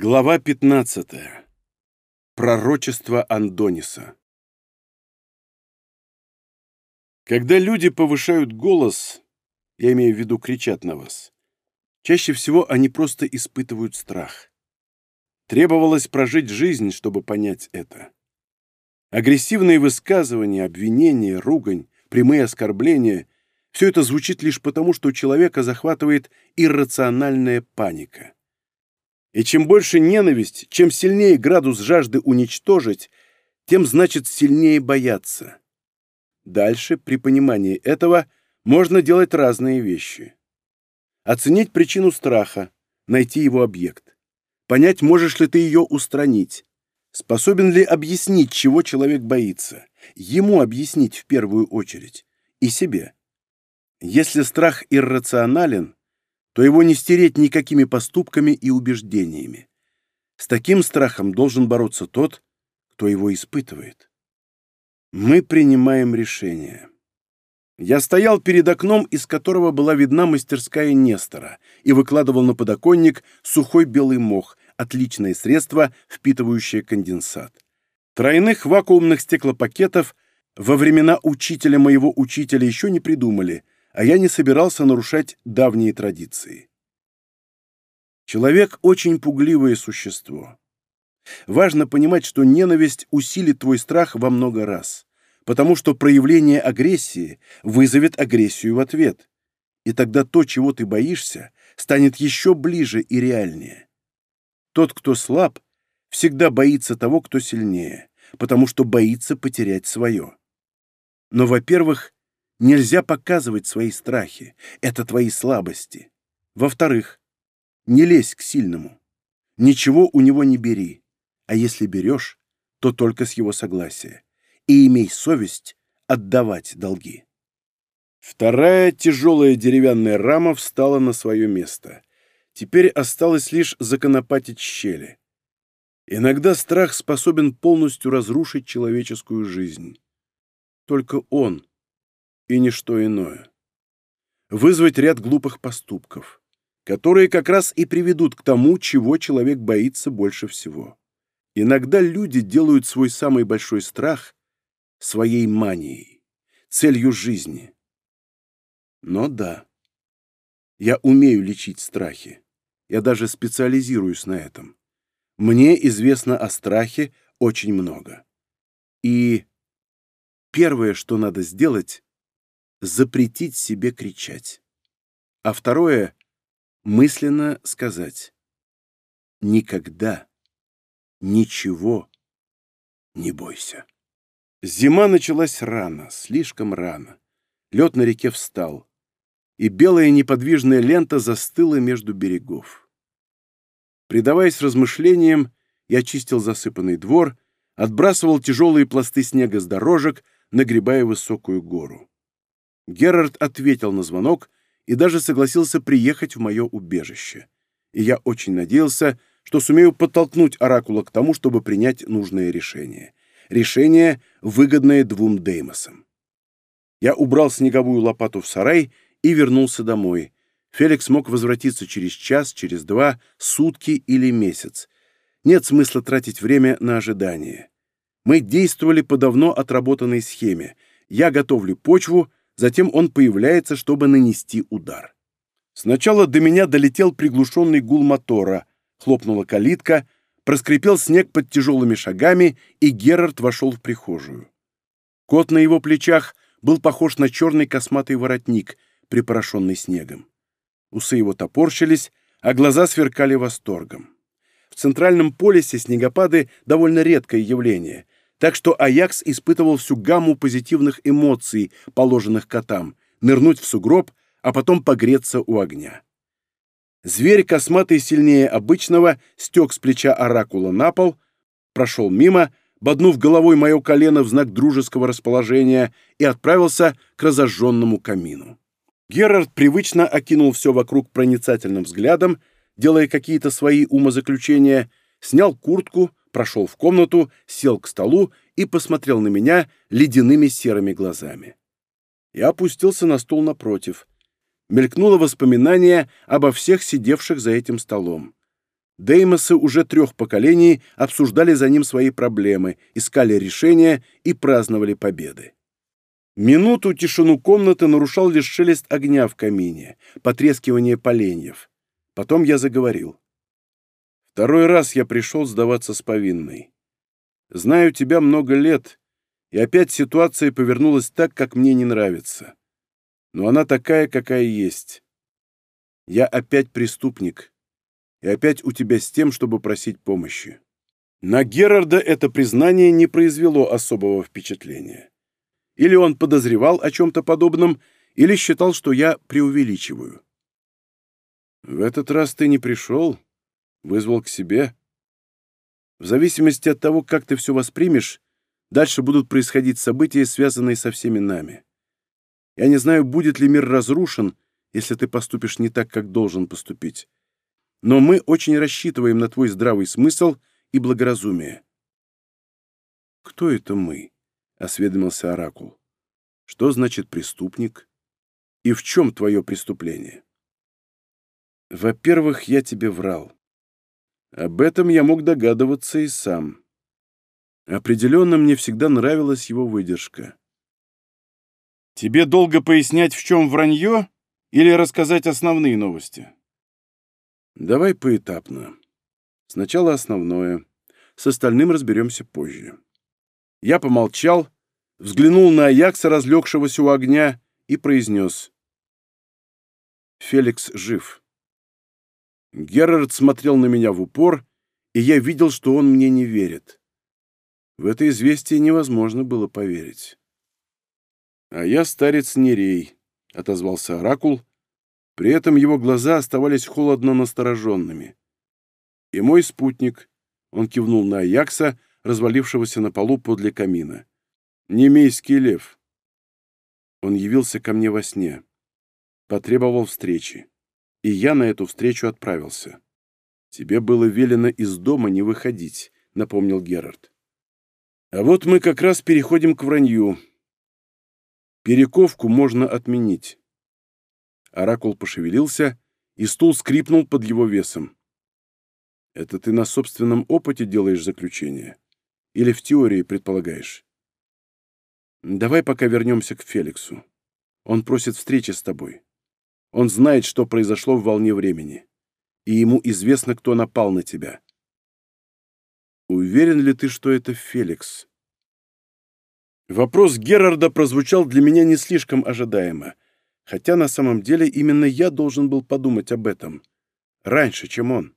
Глава 15. Пророчество Андониса. Когда люди повышают голос, я имею в виду кричат на вас, чаще всего они просто испытывают страх. Требовалось прожить жизнь, чтобы понять это. Агрессивные высказывания, обвинения, ругань, прямые оскорбления – все это звучит лишь потому, что у человека захватывает иррациональная паника – и чем больше ненависть, чем сильнее градус жажды уничтожить, тем значит сильнее бояться. Дальше, при понимании этого, можно делать разные вещи. Оценить причину страха, найти его объект. Понять, можешь ли ты ее устранить. Способен ли объяснить, чего человек боится. Ему объяснить в первую очередь. И себе. Если страх иррационален – то его не стереть никакими поступками и убеждениями. С таким страхом должен бороться тот, кто его испытывает. Мы принимаем решение. Я стоял перед окном, из которого была видна мастерская Нестора, и выкладывал на подоконник сухой белый мох, отличное средство, впитывающее конденсат. Тройных вакуумных стеклопакетов во времена учителя моего учителя еще не придумали – а я не собирался нарушать давние традиции. Человек – очень пугливое существо. Важно понимать, что ненависть усилит твой страх во много раз, потому что проявление агрессии вызовет агрессию в ответ, и тогда то, чего ты боишься, станет еще ближе и реальнее. Тот, кто слаб, всегда боится того, кто сильнее, потому что боится потерять свое. Но, во-первых, Нельзя показывать свои страхи. Это твои слабости. Во-вторых, не лезь к сильному. Ничего у него не бери. А если берешь, то только с его согласия. И имей совесть отдавать долги. Вторая тяжелая деревянная рама встала на свое место. Теперь осталось лишь законопатить щели. Иногда страх способен полностью разрушить человеческую жизнь. Только он — и ничто иное. Вызвать ряд глупых поступков, которые как раз и приведут к тому, чего человек боится больше всего. Иногда люди делают свой самый большой страх своей манией, целью жизни. Но да, я умею лечить страхи. Я даже специализируюсь на этом. Мне известно о страхе очень много. И первое, что надо сделать, запретить себе кричать. А второе — мысленно сказать «Никогда ничего не бойся». Зима началась рано, слишком рано. Лед на реке встал, и белая неподвижная лента застыла между берегов. Придаваясь размышлениям, я чистил засыпанный двор, отбрасывал тяжелые пласты снега с дорожек, нагребая высокую гору. Герард ответил на звонок и даже согласился приехать в мое убежище. И я очень надеялся, что сумею подтолкнуть Оракула к тому, чтобы принять нужное решение. Решение, выгодное двум Деймосам. Я убрал снеговую лопату в сарай и вернулся домой. Феликс мог возвратиться через час, через два, сутки или месяц. Нет смысла тратить время на ожидание. Мы действовали по давно отработанной схеме. Я готовлю почву, Затем он появляется, чтобы нанести удар. Сначала до меня долетел приглушенный гул мотора, хлопнула калитка, проскрипел снег под тяжелыми шагами, и Герард вошел в прихожую. Кот на его плечах был похож на черный косматый воротник, припорошенный снегом. Усы его топорщились, а глаза сверкали восторгом. В центральном полюсе снегопады довольно редкое явление — так что Аякс испытывал всю гамму позитивных эмоций, положенных котам, нырнуть в сугроб, а потом погреться у огня. Зверь, косматый сильнее обычного, стек с плеча оракула на пол, прошел мимо, боднув головой мое колено в знак дружеского расположения и отправился к разожженному камину. Герард привычно окинул все вокруг проницательным взглядом, делая какие-то свои умозаключения, снял куртку, прошел в комнату, сел к столу и посмотрел на меня ледяными серыми глазами. Я опустился на стол напротив. Мелькнуло воспоминание обо всех сидевших за этим столом. Деймосы уже трех поколений обсуждали за ним свои проблемы, искали решения и праздновали победы. Минуту тишину комнаты нарушал лишь шелест огня в камине, потрескивание поленьев. Потом я заговорил. Второй раз я пришел сдаваться с повинной. Знаю тебя много лет, и опять ситуация повернулась так, как мне не нравится. Но она такая, какая есть. Я опять преступник, и опять у тебя с тем, чтобы просить помощи. На Герарда это признание не произвело особого впечатления. Или он подозревал о чем-то подобном, или считал, что я преувеличиваю. «В этот раз ты не пришел?» вызвал к себе. В зависимости от того, как ты все воспримешь, дальше будут происходить события, связанные со всеми нами. Я не знаю, будет ли мир разрушен, если ты поступишь не так, как должен поступить. Но мы очень рассчитываем на твой здравый смысл и благоразумие». «Кто это мы?» — осведомился Оракул. «Что значит преступник? И в чем твое преступление?» «Во-первых, я тебе врал. Об этом я мог догадываться и сам. Определенно мне всегда нравилась его выдержка. «Тебе долго пояснять, в чем вранье, или рассказать основные новости?» «Давай поэтапно. Сначала основное. С остальным разберемся позже». Я помолчал, взглянул на Аякса, разлегшегося у огня, и произнес. «Феликс жив». Герард смотрел на меня в упор, и я видел, что он мне не верит. В это известие невозможно было поверить. «А я старец Нерей», — отозвался Оракул. При этом его глаза оставались холодно настороженными. «И мой спутник», — он кивнул на Аякса, развалившегося на полу подле камина. «Немейский лев». Он явился ко мне во сне. Потребовал встречи и я на эту встречу отправился. Тебе было велено из дома не выходить, напомнил Герард. А вот мы как раз переходим к вранью. Перековку можно отменить. Оракул пошевелился, и стул скрипнул под его весом. Это ты на собственном опыте делаешь заключение? Или в теории предполагаешь? Давай пока вернемся к Феликсу. Он просит встречи с тобой. Он знает, что произошло в волне времени. И ему известно, кто напал на тебя. Уверен ли ты, что это Феликс? Вопрос Герарда прозвучал для меня не слишком ожидаемо. Хотя на самом деле именно я должен был подумать об этом. Раньше, чем он.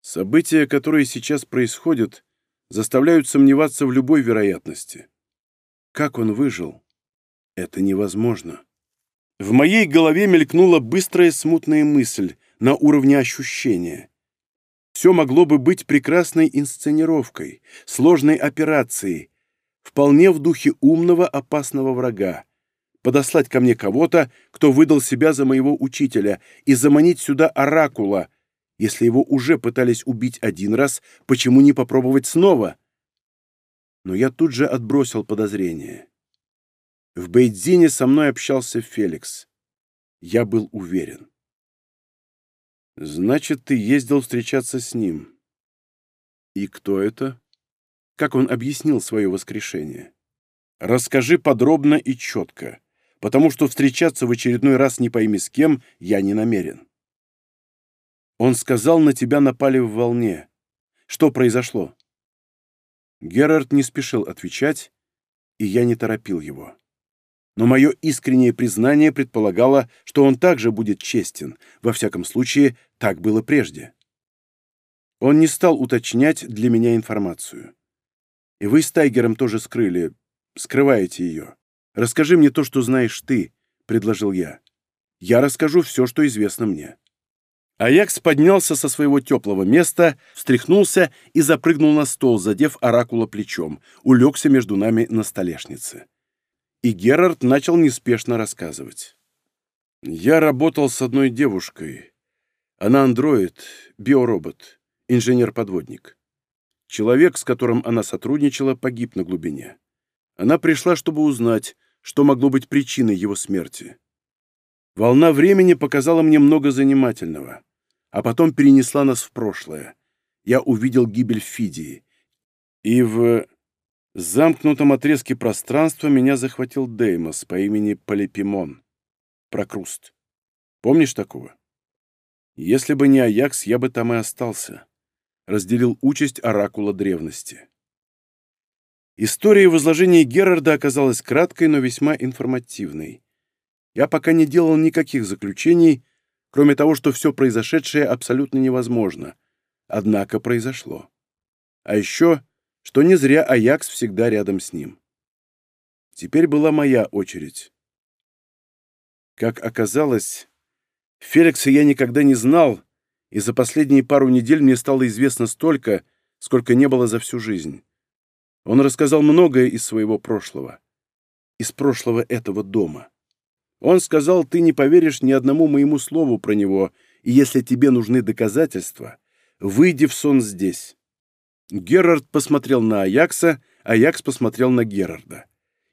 События, которые сейчас происходят, заставляют сомневаться в любой вероятности. Как он выжил? Это невозможно. В моей голове мелькнула быстрая смутная мысль на уровне ощущения. Все могло бы быть прекрасной инсценировкой, сложной операцией, вполне в духе умного, опасного врага. Подослать ко мне кого-то, кто выдал себя за моего учителя, и заманить сюда оракула. Если его уже пытались убить один раз, почему не попробовать снова? Но я тут же отбросил подозрение. В Бейдзине со мной общался Феликс. Я был уверен. «Значит, ты ездил встречаться с ним». «И кто это?» «Как он объяснил свое воскрешение?» «Расскажи подробно и четко, потому что встречаться в очередной раз не пойми с кем я не намерен». «Он сказал, на тебя напали в волне. Что произошло?» Герард не спешил отвечать, и я не торопил его но мое искреннее признание предполагало, что он также будет честен, во всяком случае, так было прежде. Он не стал уточнять для меня информацию. И вы с Тайгером тоже скрыли, скрываете ее. Расскажи мне то, что знаешь ты, — предложил я. Я расскажу все, что известно мне. Аякс поднялся со своего теплого места, встряхнулся и запрыгнул на стол, задев оракула плечом, улегся между нами на столешнице и Герард начал неспешно рассказывать. «Я работал с одной девушкой. Она андроид, биоробот, инженер-подводник. Человек, с которым она сотрудничала, погиб на глубине. Она пришла, чтобы узнать, что могло быть причиной его смерти. Волна времени показала мне много занимательного, а потом перенесла нас в прошлое. Я увидел гибель Фидии. И в замкнутом отрезке пространства меня захватил Деймос по имени Полипимон. Прокруст. Помнишь такого? Если бы не Аякс, я бы там и остался. Разделил участь оракула древности. История возложения Герарда оказалась краткой, но весьма информативной. Я пока не делал никаких заключений, кроме того, что все произошедшее абсолютно невозможно. Однако произошло. А еще что не зря Аякс всегда рядом с ним. Теперь была моя очередь. Как оказалось, Феликса я никогда не знал, и за последние пару недель мне стало известно столько, сколько не было за всю жизнь. Он рассказал многое из своего прошлого. Из прошлого этого дома. Он сказал, ты не поверишь ни одному моему слову про него, и если тебе нужны доказательства, выйди в сон здесь. Герард посмотрел на Аякса, Аякс посмотрел на Герарда.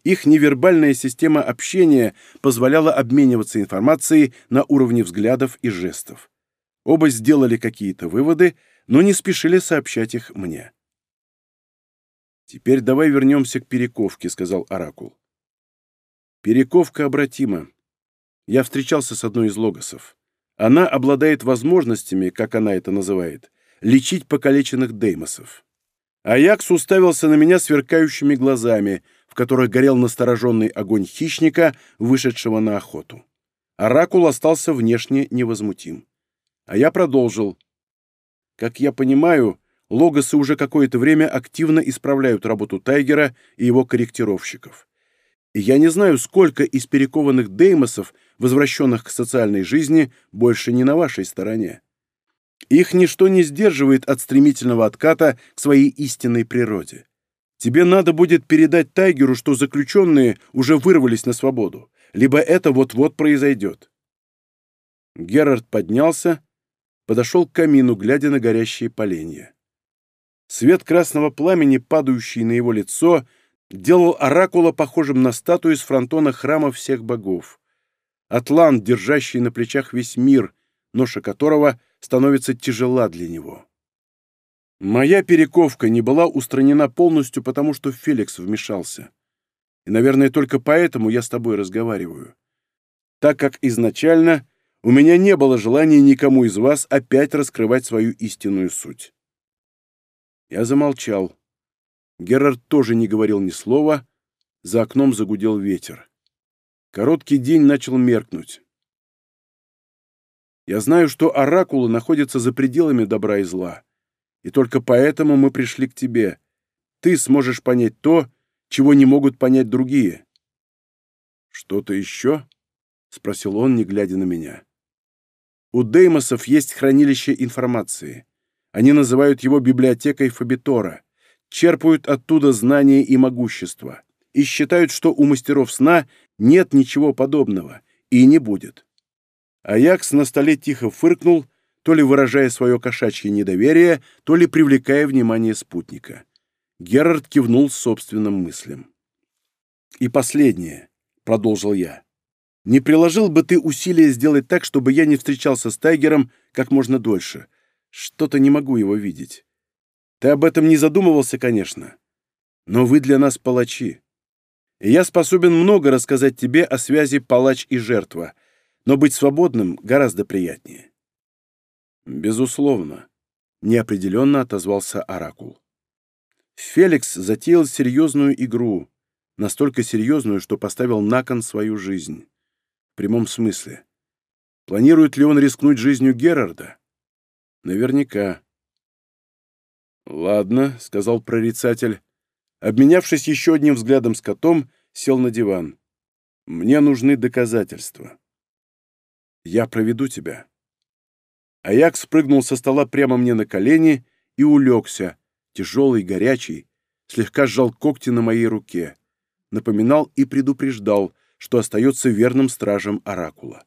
Их невербальная система общения позволяла обмениваться информацией на уровне взглядов и жестов. Оба сделали какие-то выводы, но не спешили сообщать их мне. «Теперь давай вернемся к перековке», — сказал Оракул. «Перековка обратима. Я встречался с одной из логосов. Она обладает возможностями, как она это называет, лечить покалеченных деймосов. Аякс уставился на меня сверкающими глазами, в которых горел настороженный огонь хищника, вышедшего на охоту. Оракул остался внешне невозмутим. А я продолжил. Как я понимаю, логосы уже какое-то время активно исправляют работу Тайгера и его корректировщиков. И я не знаю, сколько из перекованных деймосов, возвращенных к социальной жизни, больше не на вашей стороне. Их ничто не сдерживает от стремительного отката к своей истинной природе. Тебе надо будет передать Тайгеру, что заключенные уже вырвались на свободу, либо это вот-вот произойдет. Герард поднялся, подошел к камину, глядя на горящие поленья. Свет красного пламени, падающий на его лицо, делал оракула похожим на статую из фронтона храма всех богов. Атлант, держащий на плечах весь мир, ноша которого становится тяжела для него. Моя перековка не была устранена полностью, потому что Феликс вмешался. И, наверное, только поэтому я с тобой разговариваю. Так как изначально у меня не было желания никому из вас опять раскрывать свою истинную суть. Я замолчал. Герард тоже не говорил ни слова. За окном загудел ветер. Короткий день начал меркнуть. Я знаю, что оракулы находятся за пределами добра и зла. И только поэтому мы пришли к тебе. Ты сможешь понять то, чего не могут понять другие». «Что-то еще?» — спросил он, не глядя на меня. «У Деймосов есть хранилище информации. Они называют его библиотекой Фабитора, черпают оттуда знания и могущество, и считают, что у мастеров сна нет ничего подобного, и не будет. Аякс на столе тихо фыркнул, то ли выражая свое кошачье недоверие, то ли привлекая внимание спутника. Герард кивнул собственным мыслям. «И последнее», — продолжил я. «Не приложил бы ты усилия сделать так, чтобы я не встречался с Тайгером как можно дольше. Что-то не могу его видеть. Ты об этом не задумывался, конечно. Но вы для нас палачи. И я способен много рассказать тебе о связи палач и жертва — но быть свободным гораздо приятнее. Безусловно, неопределенно отозвался Оракул. Феликс затеял серьезную игру, настолько серьезную, что поставил на кон свою жизнь. В прямом смысле. Планирует ли он рискнуть жизнью Герарда? Наверняка. «Ладно», — сказал прорицатель. Обменявшись еще одним взглядом с котом, сел на диван. «Мне нужны доказательства». «Я проведу тебя». Аяк спрыгнул со стола прямо мне на колени и улегся, тяжелый, горячий, слегка сжал когти на моей руке, напоминал и предупреждал, что остается верным стражем Оракула.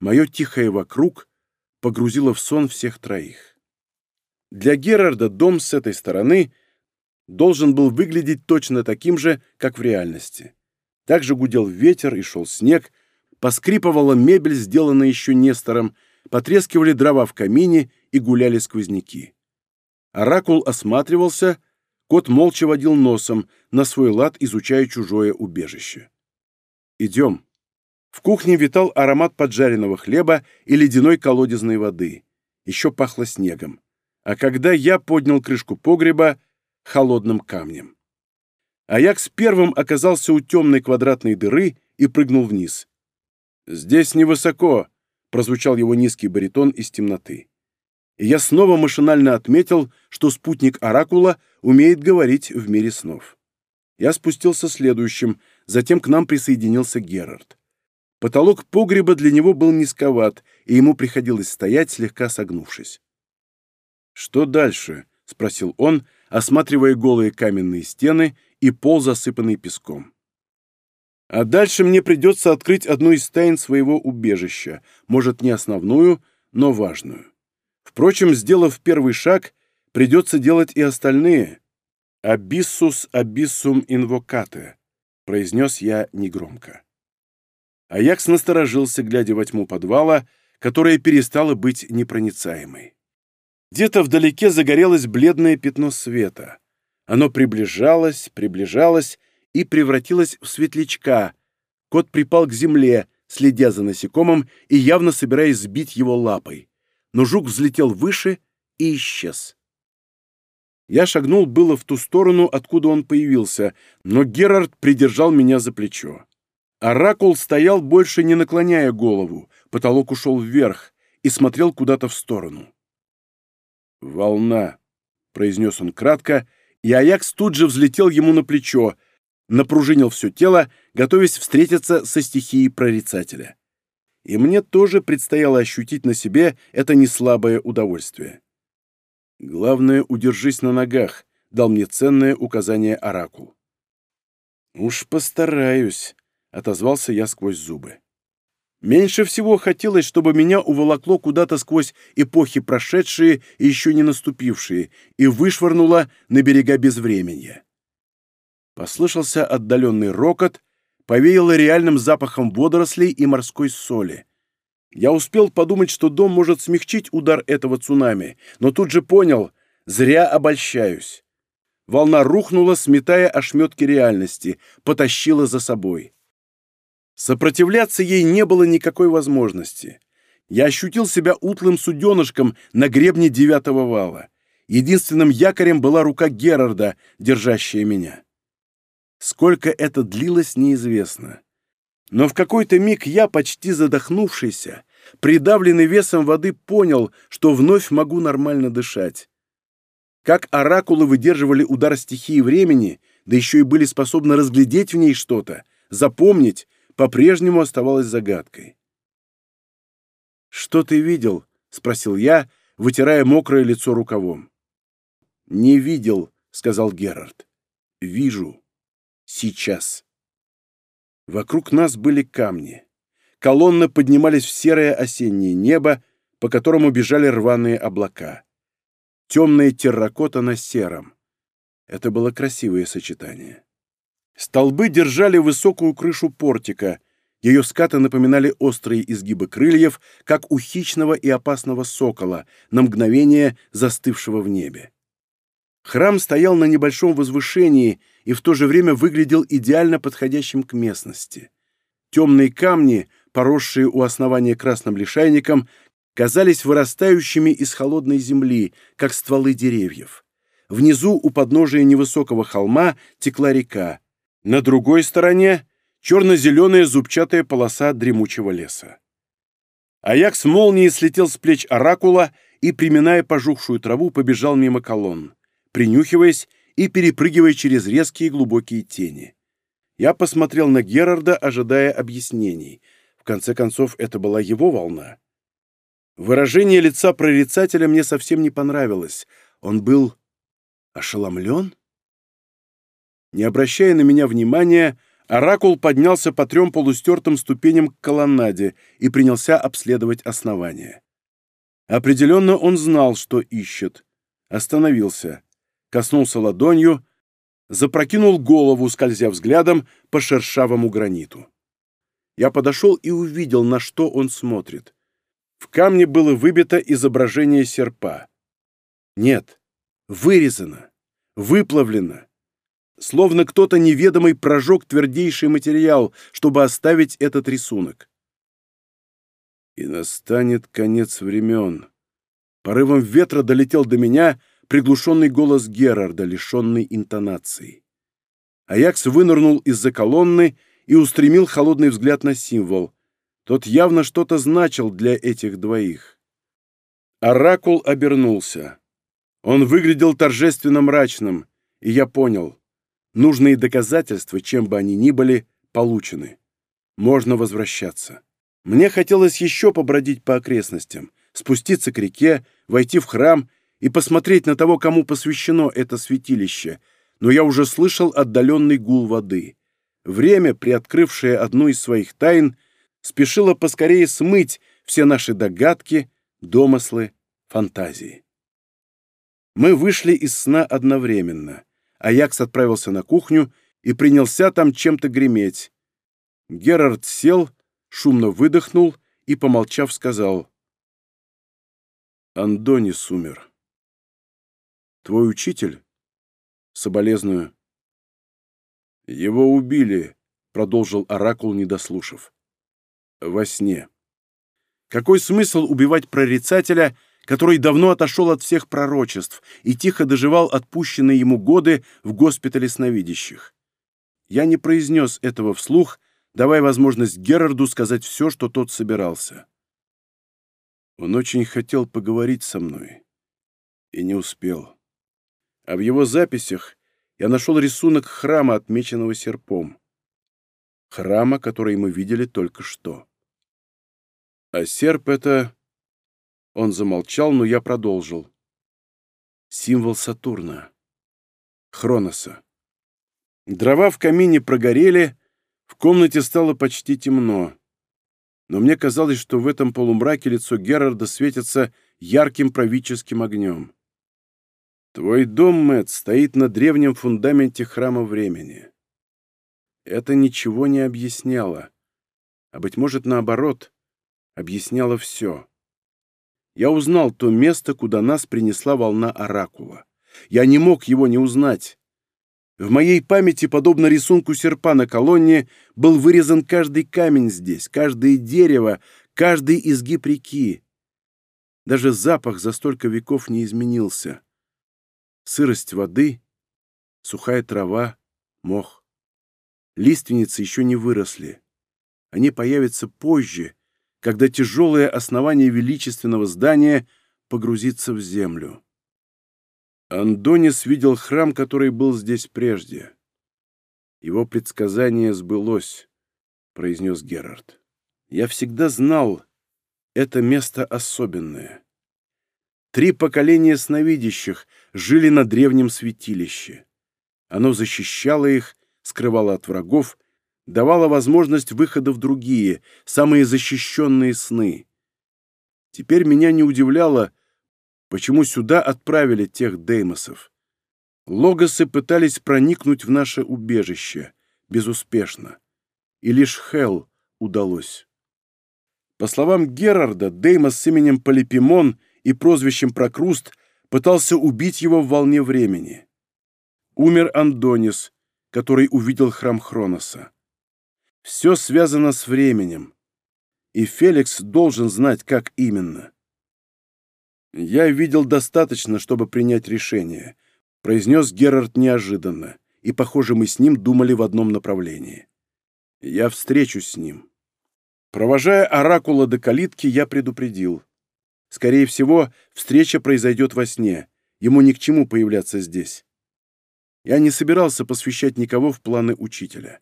Мое тихое вокруг погрузило в сон всех троих. Для Герарда дом с этой стороны должен был выглядеть точно таким же, как в реальности. Так же гудел ветер и шел снег, Поскрипывала мебель, сделанная еще Нестором, потрескивали дрова в камине и гуляли сквозняки. Оракул осматривался, кот молча водил носом, на свой лад изучая чужое убежище. «Идем». В кухне витал аромат поджаренного хлеба и ледяной колодезной воды. Еще пахло снегом. А когда я поднял крышку погреба холодным камнем. Аякс первым оказался у темной квадратной дыры и прыгнул вниз. «Здесь невысоко», — прозвучал его низкий баритон из темноты. И я снова машинально отметил, что спутник Оракула умеет говорить в мире снов. Я спустился следующим, затем к нам присоединился Герард. Потолок погреба для него был низковат, и ему приходилось стоять, слегка согнувшись. «Что дальше?» — спросил он, осматривая голые каменные стены и пол, засыпанный песком. «А дальше мне придется открыть одну из тайн своего убежища, может, не основную, но важную. Впрочем, сделав первый шаг, придется делать и остальные. «Абиссус абиссум инвокате», — произнес я негромко. Аякс насторожился, глядя во тьму подвала, которая перестала быть непроницаемой. Где-то вдалеке загорелось бледное пятно света. Оно приближалось, приближалось и превратилась в светлячка. Кот припал к земле, следя за насекомым и явно собираясь сбить его лапой. Но жук взлетел выше и исчез. Я шагнул было в ту сторону, откуда он появился, но Герард придержал меня за плечо. Оракул стоял, больше не наклоняя голову, потолок ушел вверх и смотрел куда-то в сторону. «Волна», — произнес он кратко, и Аякс тут же взлетел ему на плечо — напружинил все тело, готовясь встретиться со стихией прорицателя. И мне тоже предстояло ощутить на себе это неслабое удовольствие. «Главное, удержись на ногах», — дал мне ценное указание Оракул. «Уж постараюсь», — отозвался я сквозь зубы. Меньше всего хотелось, чтобы меня уволокло куда-то сквозь эпохи прошедшие и еще не наступившие и вышвырнуло на берега безвременья. Послышался отдаленный рокот, повеяло реальным запахом водорослей и морской соли. Я успел подумать, что дом может смягчить удар этого цунами, но тут же понял — зря обольщаюсь. Волна рухнула, сметая ошметки реальности, потащила за собой. Сопротивляться ей не было никакой возможности. Я ощутил себя утлым суденышком на гребне девятого вала. Единственным якорем была рука Герарда, держащая меня. Сколько это длилось, неизвестно. Но в какой-то миг я, почти задохнувшийся, придавленный весом воды, понял, что вновь могу нормально дышать. Как оракулы выдерживали удар стихии времени, да еще и были способны разглядеть в ней что-то, запомнить, по-прежнему оставалось загадкой. «Что ты видел?» — спросил я, вытирая мокрое лицо рукавом. «Не видел», — сказал Герард. «Вижу». Сейчас. Вокруг нас были камни. Колонны поднимались в серое осеннее небо, по которому бежали рваные облака. Темная терракота на сером. Это было красивое сочетание. Столбы держали высокую крышу портика. Ее скаты напоминали острые изгибы крыльев, как у хищного и опасного сокола, на мгновение застывшего в небе. Храм стоял на небольшом возвышении, и в то же время выглядел идеально подходящим к местности. Темные камни, поросшие у основания красным лишайником, казались вырастающими из холодной земли, как стволы деревьев. Внизу, у подножия невысокого холма, текла река. На другой стороне — черно-зеленая зубчатая полоса дремучего леса. Аякс с молнией слетел с плеч оракула и, приминая пожухшую траву, побежал мимо колонн. Принюхиваясь, и перепрыгивая через резкие глубокие тени. Я посмотрел на Герарда, ожидая объяснений. В конце концов, это была его волна. Выражение лица прорицателя мне совсем не понравилось. Он был ошеломлен? Не обращая на меня внимания, Оракул поднялся по трем полустертым ступеням к колоннаде и принялся обследовать основание. Определенно он знал, что ищет. Остановился коснулся ладонью, запрокинул голову, скользя взглядом по шершавому граниту. Я подошел и увидел, на что он смотрит. В камне было выбито изображение серпа. Нет, вырезано, выплавлено. Словно кто-то неведомый прожег твердейший материал, чтобы оставить этот рисунок. И настанет конец времен. Порывом ветра долетел до меня — приглушенный голос Герарда, лишенный интонации. Аякс вынырнул из-за колонны и устремил холодный взгляд на символ. Тот явно что-то значил для этих двоих. Оракул обернулся. Он выглядел торжественно мрачным, и я понял. Нужные доказательства, чем бы они ни были, получены. Можно возвращаться. Мне хотелось еще побродить по окрестностям, спуститься к реке, войти в храм и посмотреть на того, кому посвящено это святилище, но я уже слышал отдаленный гул воды. Время, приоткрывшее одну из своих тайн, спешило поскорее смыть все наши догадки, домыслы, фантазии. Мы вышли из сна одновременно. Аякс отправился на кухню и принялся там чем-то греметь. Герард сел, шумно выдохнул и, помолчав, сказал — Андонис умер. «Твой учитель?» «Соболезную». «Его убили», — продолжил Оракул, не дослушав. «Во сне». «Какой смысл убивать прорицателя, который давно отошел от всех пророчеств и тихо доживал отпущенные ему годы в госпитале сновидящих?» Я не произнес этого вслух, давая возможность Герарду сказать все, что тот собирался. Он очень хотел поговорить со мной и не успел а в его записях я нашел рисунок храма, отмеченного серпом. Храма, который мы видели только что. А серп — это... Он замолчал, но я продолжил. Символ Сатурна. Хроноса. Дрова в камине прогорели, в комнате стало почти темно. Но мне казалось, что в этом полумраке лицо Герарда светится ярким правительским огнем. Твой дом, Мэтт, стоит на древнем фундаменте храма времени. Это ничего не объясняло, а, быть может, наоборот, объясняло все. Я узнал то место, куда нас принесла волна Оракула. Я не мог его не узнать. В моей памяти, подобно рисунку серпа на колонне, был вырезан каждый камень здесь, каждое дерево, каждый изгиб реки. Даже запах за столько веков не изменился. Сырость воды, сухая трава, мох. Лиственницы еще не выросли. Они появятся позже, когда тяжелое основание величественного здания погрузится в землю. Андонис видел храм, который был здесь прежде. Его предсказание сбылось, — произнес Герард. Я всегда знал, это место особенное. Три поколения сновидящих жили на древнем святилище. Оно защищало их, скрывало от врагов, давало возможность выхода в другие, самые защищенные сны. Теперь меня не удивляло, почему сюда отправили тех деймосов. Логосы пытались проникнуть в наше убежище, безуспешно. И лишь Хелл удалось. По словам Герарда, Деймос с именем Полипимон — и прозвищем Прокруст пытался убить его в волне времени. Умер Андонис, который увидел храм Хроноса. Все связано с временем, и Феликс должен знать, как именно. «Я видел достаточно, чтобы принять решение», — произнес Герард неожиданно, и, похоже, мы с ним думали в одном направлении. «Я встречусь с ним». Провожая оракула до калитки, я предупредил. Скорее всего, встреча произойдет во сне. Ему ни к чему появляться здесь. Я не собирался посвящать никого в планы учителя.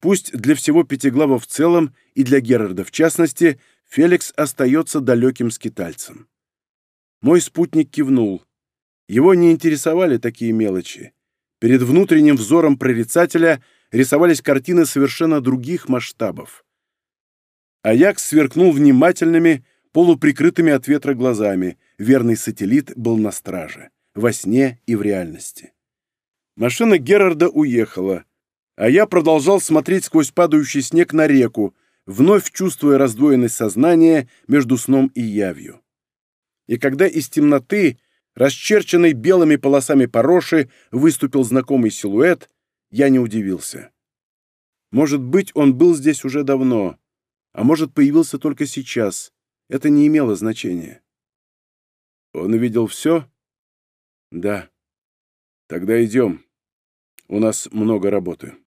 Пусть для всего Пятиглава в целом и для Герарда в частности, Феликс остается далеким скитальцем. Мой спутник кивнул. Его не интересовали такие мелочи. Перед внутренним взором прорицателя рисовались картины совершенно других масштабов. Аякс сверкнул внимательными, полуприкрытыми от ветра глазами, верный сателлит был на страже, во сне и в реальности. Машина Герарда уехала, а я продолжал смотреть сквозь падающий снег на реку, вновь чувствуя раздвоенность сознания между сном и явью. И когда из темноты, расчерченной белыми полосами пороши, выступил знакомый силуэт, я не удивился. Может быть, он был здесь уже давно, а может, появился только сейчас — это не имело значения. Он увидел все? Да. Тогда идем. У нас много работы.